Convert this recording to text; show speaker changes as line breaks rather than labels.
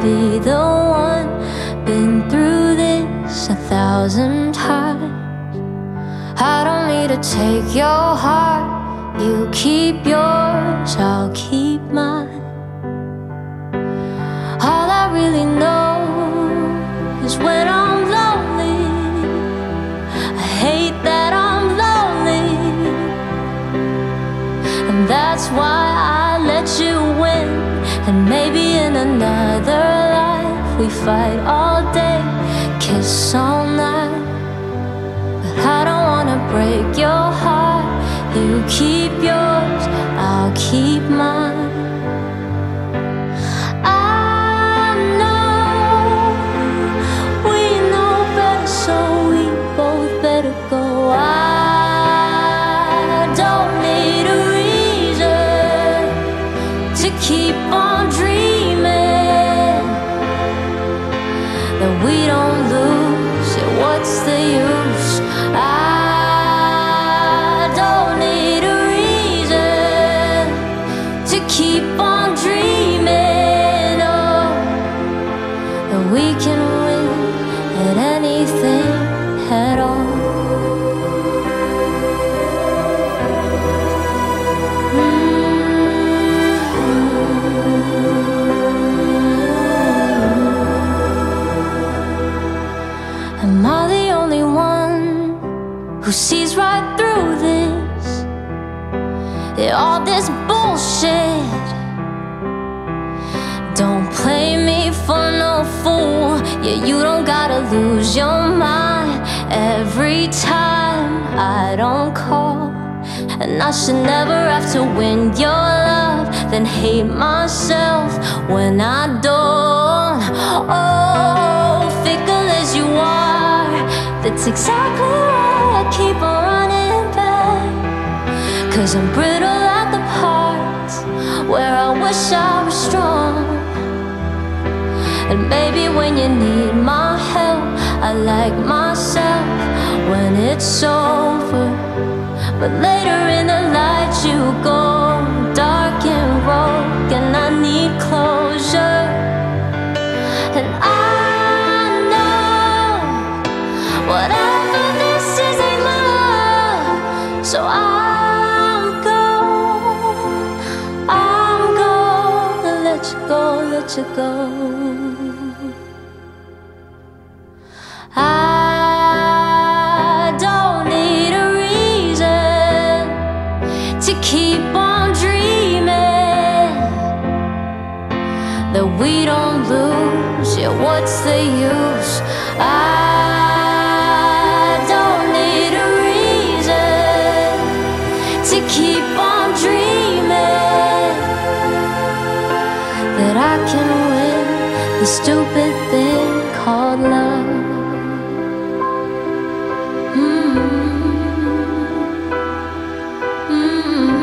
be the one. Been through this a thousand times. I don't need to take your heart. You keep yours, I'll keep mine. All I really know is when I'm lonely. I hate that I'm lonely. And that's why I. And maybe in another life we fight all day, kiss all night. But I don't wanna break your heart. You keep yours, I'll keep mine. We can win at anything at all. Mm-hmm. Am I the only one who sees right through this? All this bullshit. Yeah, you don't gotta lose your mind every time I don't call. And I should never have to win your love, then hate myself when I don't. Oh, fickle as you are, that's exactly why I keep on running back. Cause I'm brittle And maybe when you need my help, I like myself when it's over. But later in the night, you go you go. I don't need a reason to keep on dreaming that we don't lose. Yeah, what's the use? I the stupid thing called love. Mm -hmm. Mm -hmm.